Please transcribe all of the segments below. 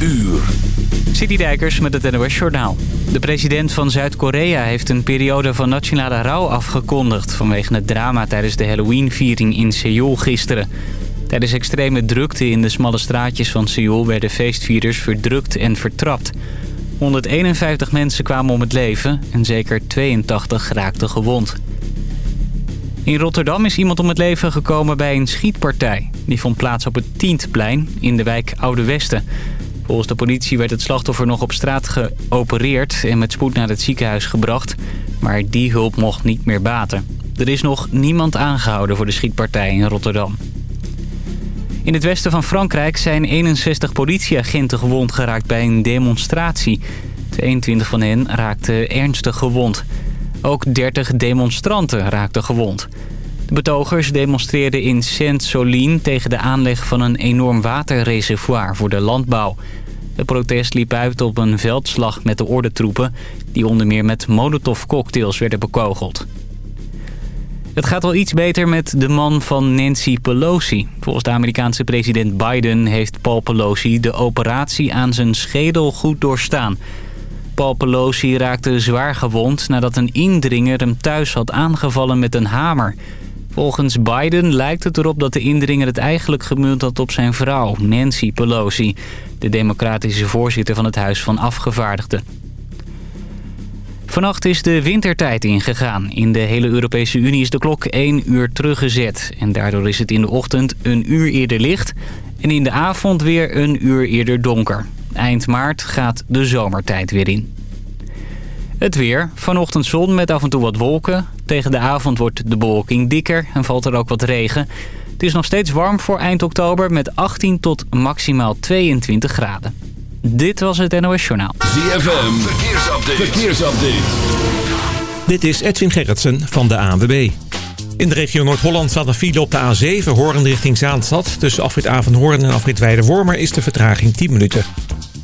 uur. Citydijkers met het NOS Journaal. De president van Zuid-Korea heeft een periode van nationale rouw afgekondigd... vanwege het drama tijdens de Halloween-viering in Seoul gisteren. Tijdens extreme drukte in de smalle straatjes van Seoul... werden feestvierders verdrukt en vertrapt. 151 mensen kwamen om het leven en zeker 82 raakten gewond. In Rotterdam is iemand om het leven gekomen bij een schietpartij. Die vond plaats op het Tientplein in de wijk Oude Westen. Volgens de politie werd het slachtoffer nog op straat geopereerd... en met spoed naar het ziekenhuis gebracht. Maar die hulp mocht niet meer baten. Er is nog niemand aangehouden voor de schietpartij in Rotterdam. In het westen van Frankrijk zijn 61 politieagenten gewond geraakt bij een demonstratie. 22 van hen raakten ernstig gewond. Ook 30 demonstranten raakten gewond. De betogers demonstreerden in Saint-Soline tegen de aanleg van een enorm waterreservoir voor de landbouw. Het protest liep uit op een veldslag met de ordentroepen... die onder meer met molotovcocktails werden bekogeld. Het gaat wel iets beter met de man van Nancy Pelosi. Volgens de Amerikaanse president Biden heeft Paul Pelosi de operatie aan zijn schedel goed doorstaan. Paul Pelosi raakte zwaar gewond nadat een indringer hem thuis had aangevallen met een hamer. Volgens Biden lijkt het erop dat de indringer het eigenlijk gemunt had op zijn vrouw, Nancy Pelosi, de democratische voorzitter van het Huis van Afgevaardigden. Vannacht is de wintertijd ingegaan. In de hele Europese Unie is de klok één uur teruggezet. En daardoor is het in de ochtend een uur eerder licht... en in de avond weer een uur eerder donker. Eind maart gaat de zomertijd weer in. Het weer. Vanochtend zon met af en toe wat wolken. Tegen de avond wordt de bewolking dikker en valt er ook wat regen. Het is nog steeds warm voor eind oktober met 18 tot maximaal 22 graden. Dit was het NOS Journaal. ZFM, verkeersupdate. verkeersupdate. Dit is Edwin Gerritsen van de ANWB. In de regio Noord-Holland staat een file op de A7, Hoorn richting Zaanstad. Tussen afrit Avenhoorn en afrit Weide-Wormer is de vertraging 10 minuten.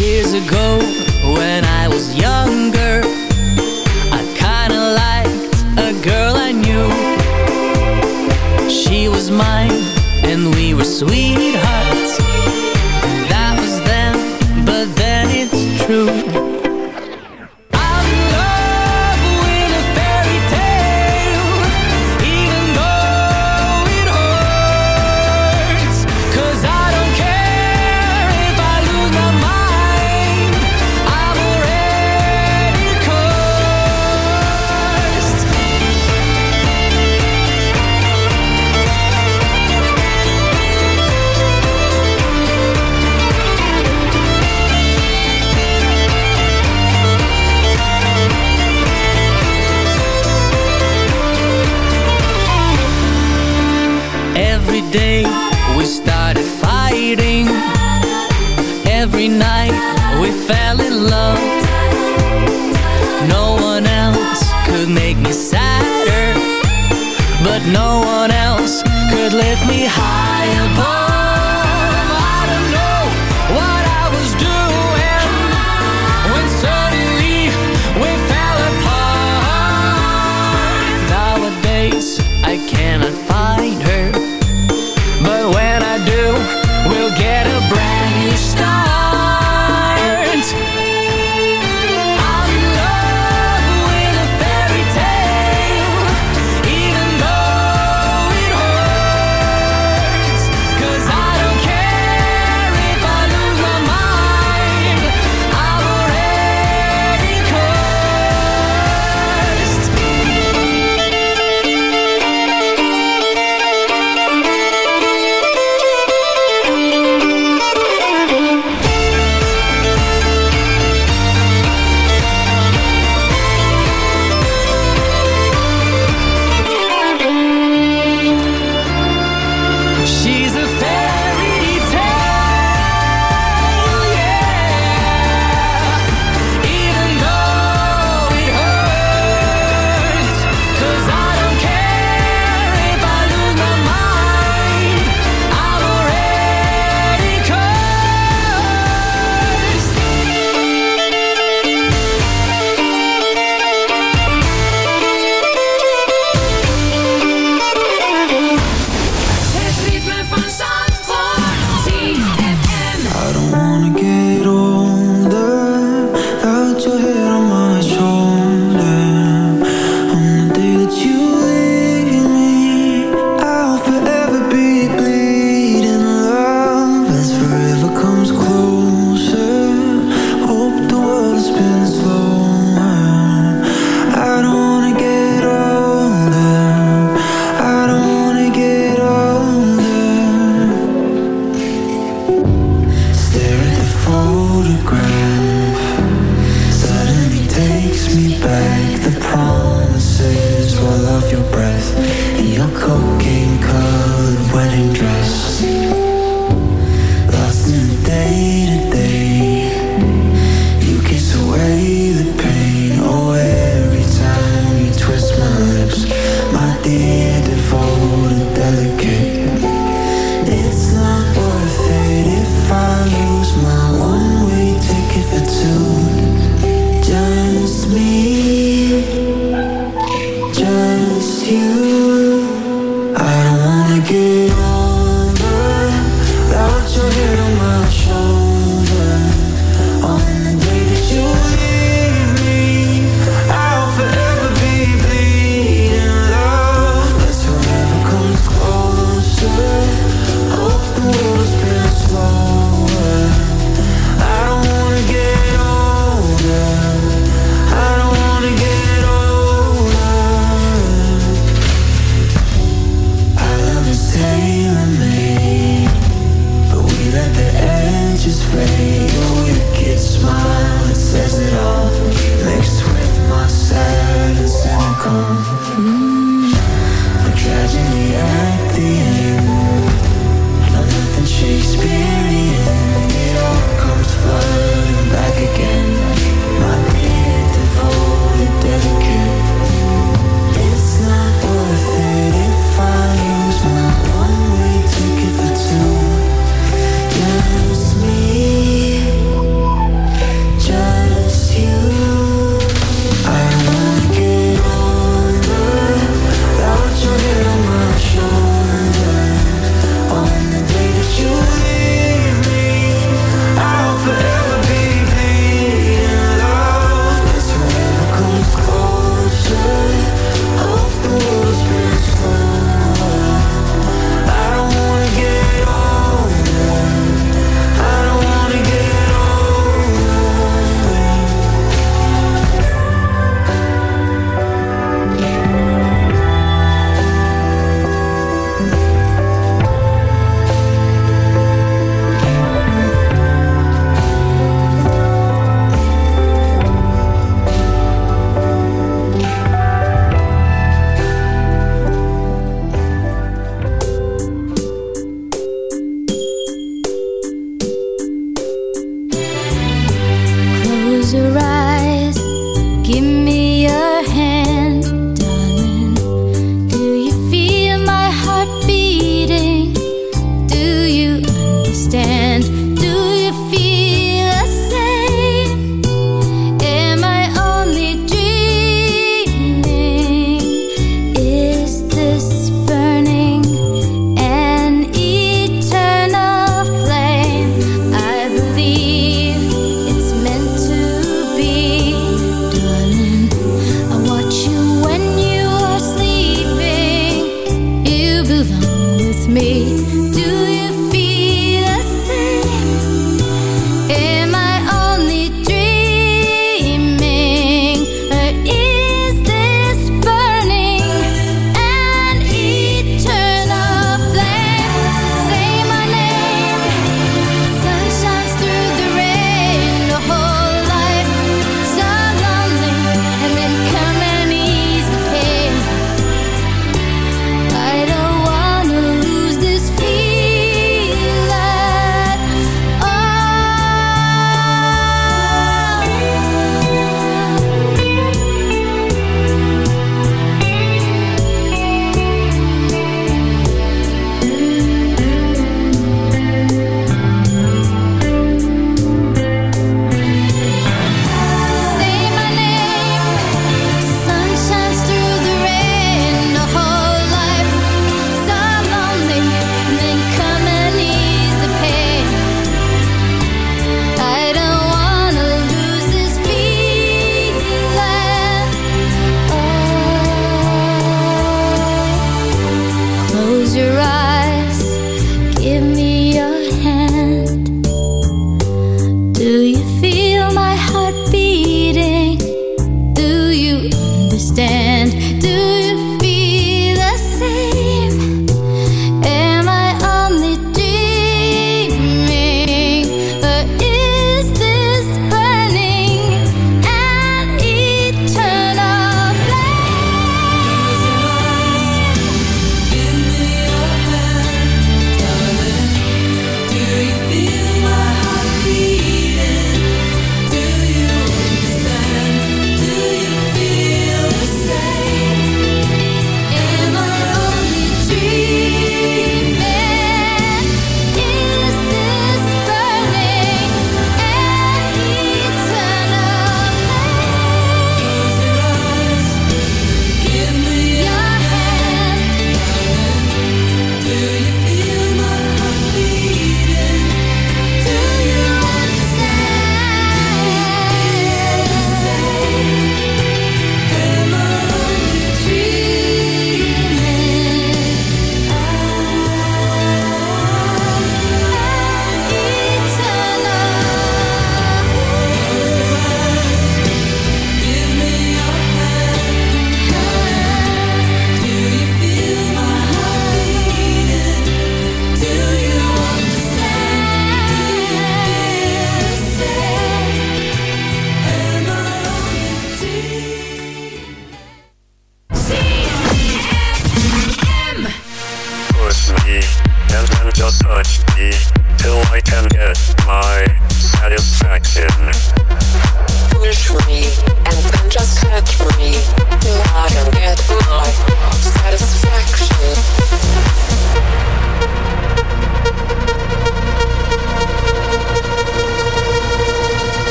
Years ago, when I was younger I kinda liked a girl I knew. She was mine, and we were sweethearts. That was then, but then it's true.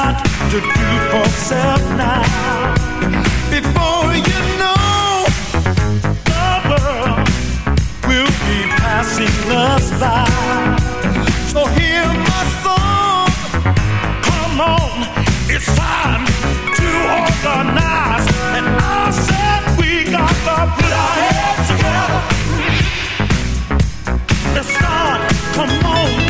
Got to do for self now. Before you know, the world will be passing us by. So hear my song. Come on, it's time to organize. And I said we got to put our heads together. Let's start. Come on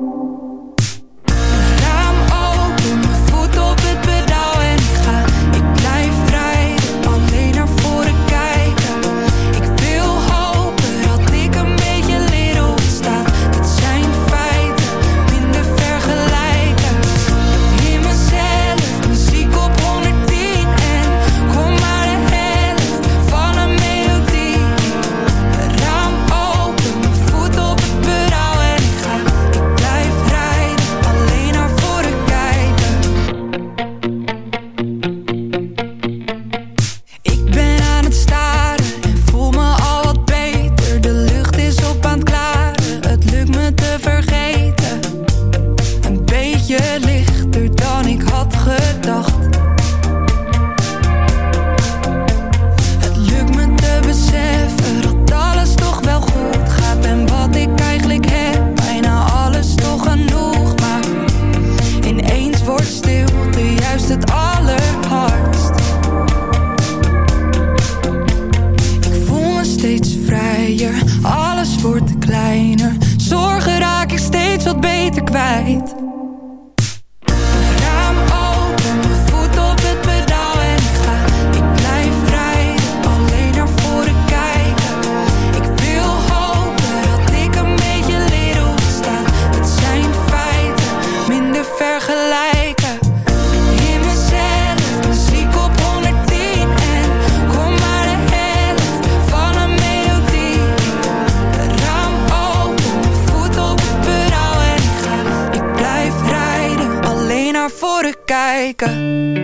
Kijken.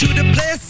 To the place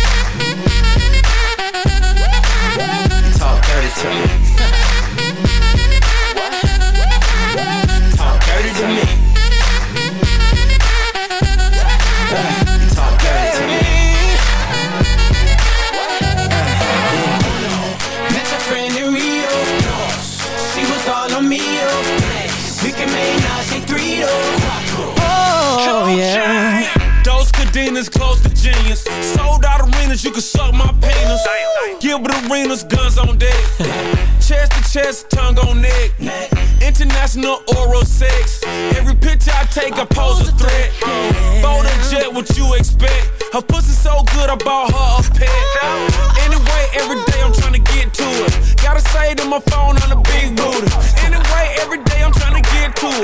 Talk dirty to me. Talk dirty to me. Friend in Rio. She was all on me. We can make yeah. Those close to genius. Sold out arenas, you can. Gilbert arenas, guns on deck. chest to chest, tongue on neck. International oral sex. Every picture I take, I pose a threat. Bold and jet, what you expect? Her pussy so good, I bought her a pet. Anyway, every day I'm trying to get to it. Gotta say to my phone on the big booty.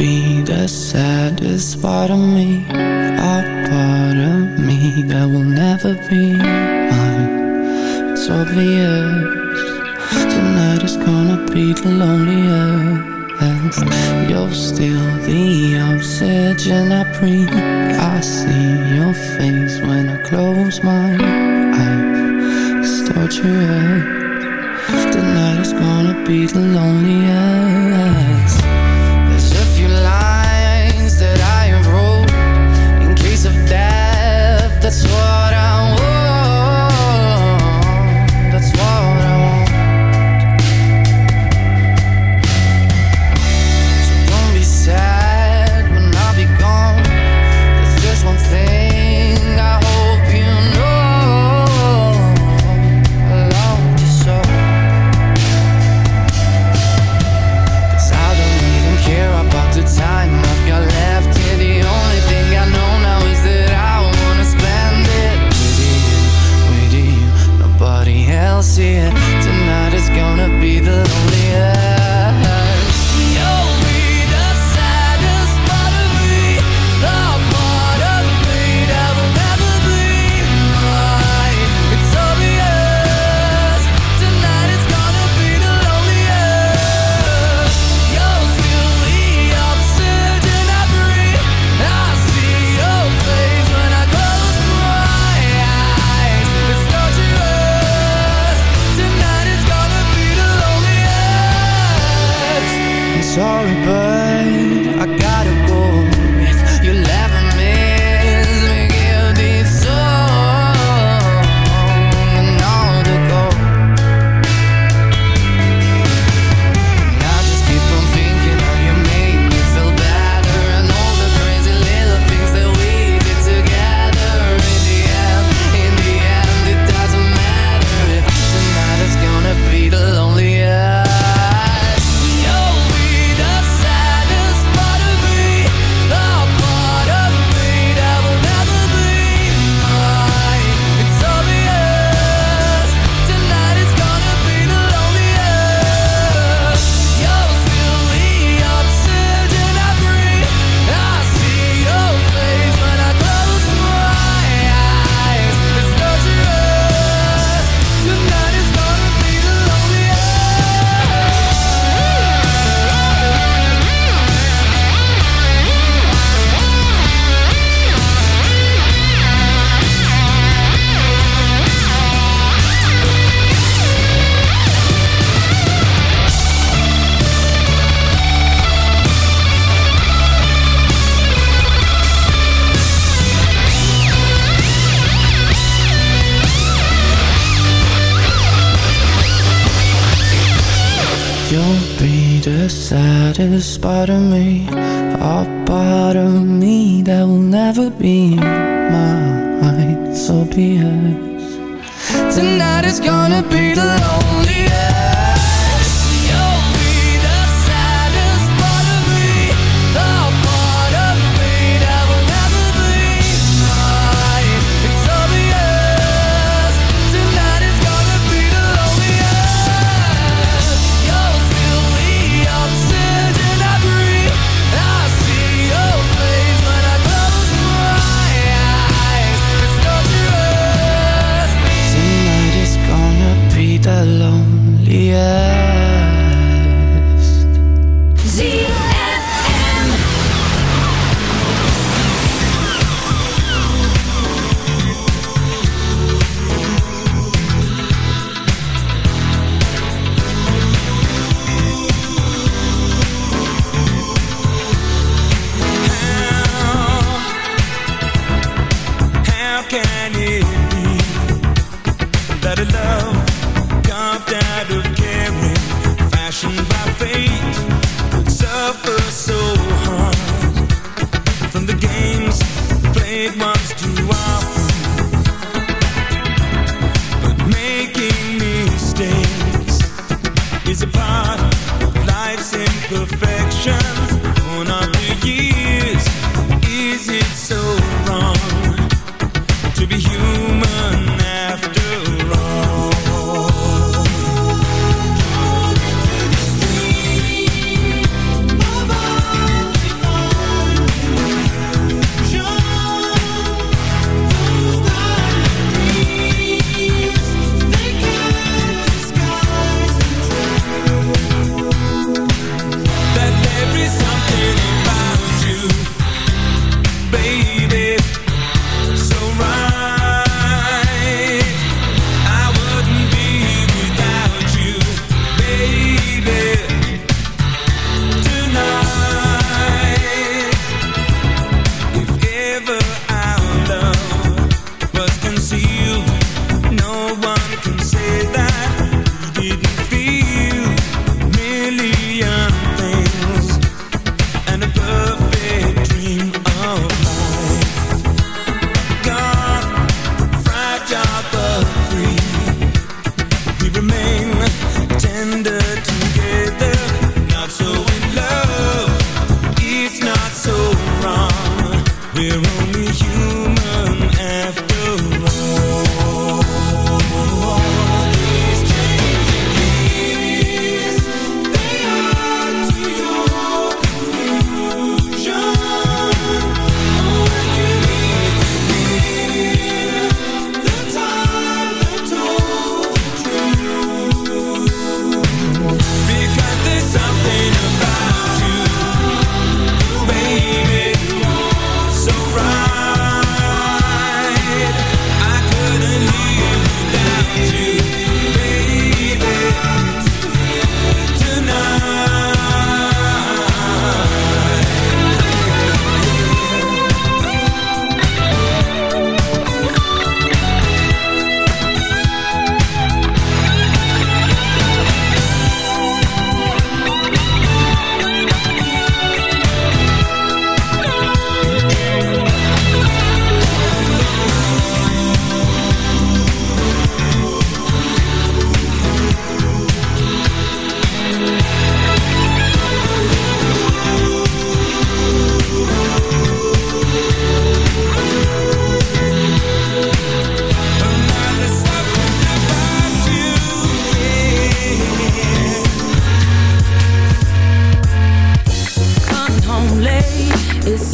Be the saddest part of me, a part of me that will never be mine. It's obvious tonight is gonna be the loneliest. You're still the oxygen I breathe. I see your face when I close my eyes. It's torturous. Tonight is gonna be the loneliest.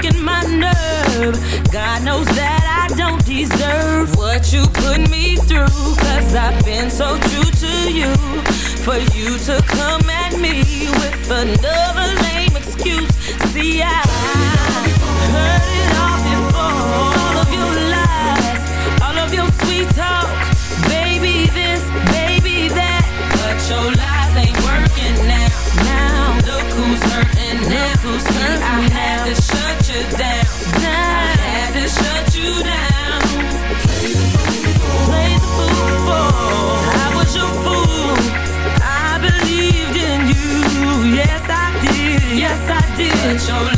Working my nerve, God knows that I don't deserve what you put me through. Cause I've been so true to you. For you to come at me with another lame excuse. See, I heard it all before. All of your lies we talk, baby this, baby that, but your lies ain't working now. Now look who's hurting now. Who's hurting I had to shut Yes, I did. Yes, I did.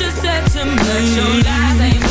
you said to me. But your lies ain't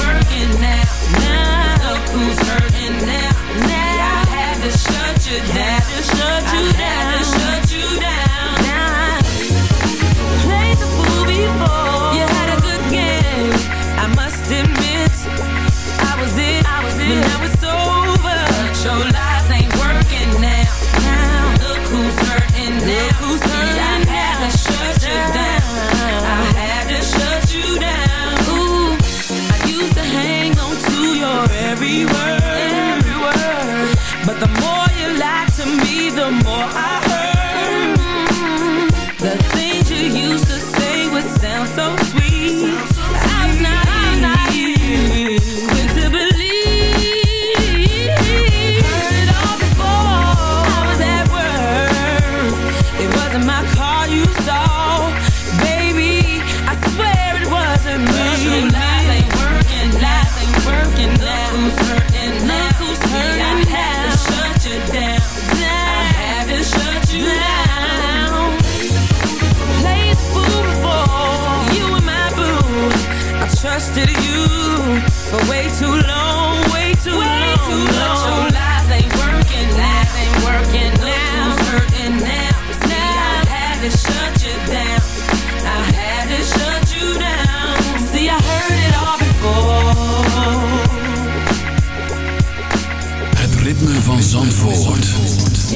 the more you lied to me, the more I trusted you for way too long, way too long. Too long. But your lies ain't working, lies ain't working now. Who's hurting now? See, I had to shut you down. I had to shut you down. See, I heard it all before. Het ritme van Zandvoort. So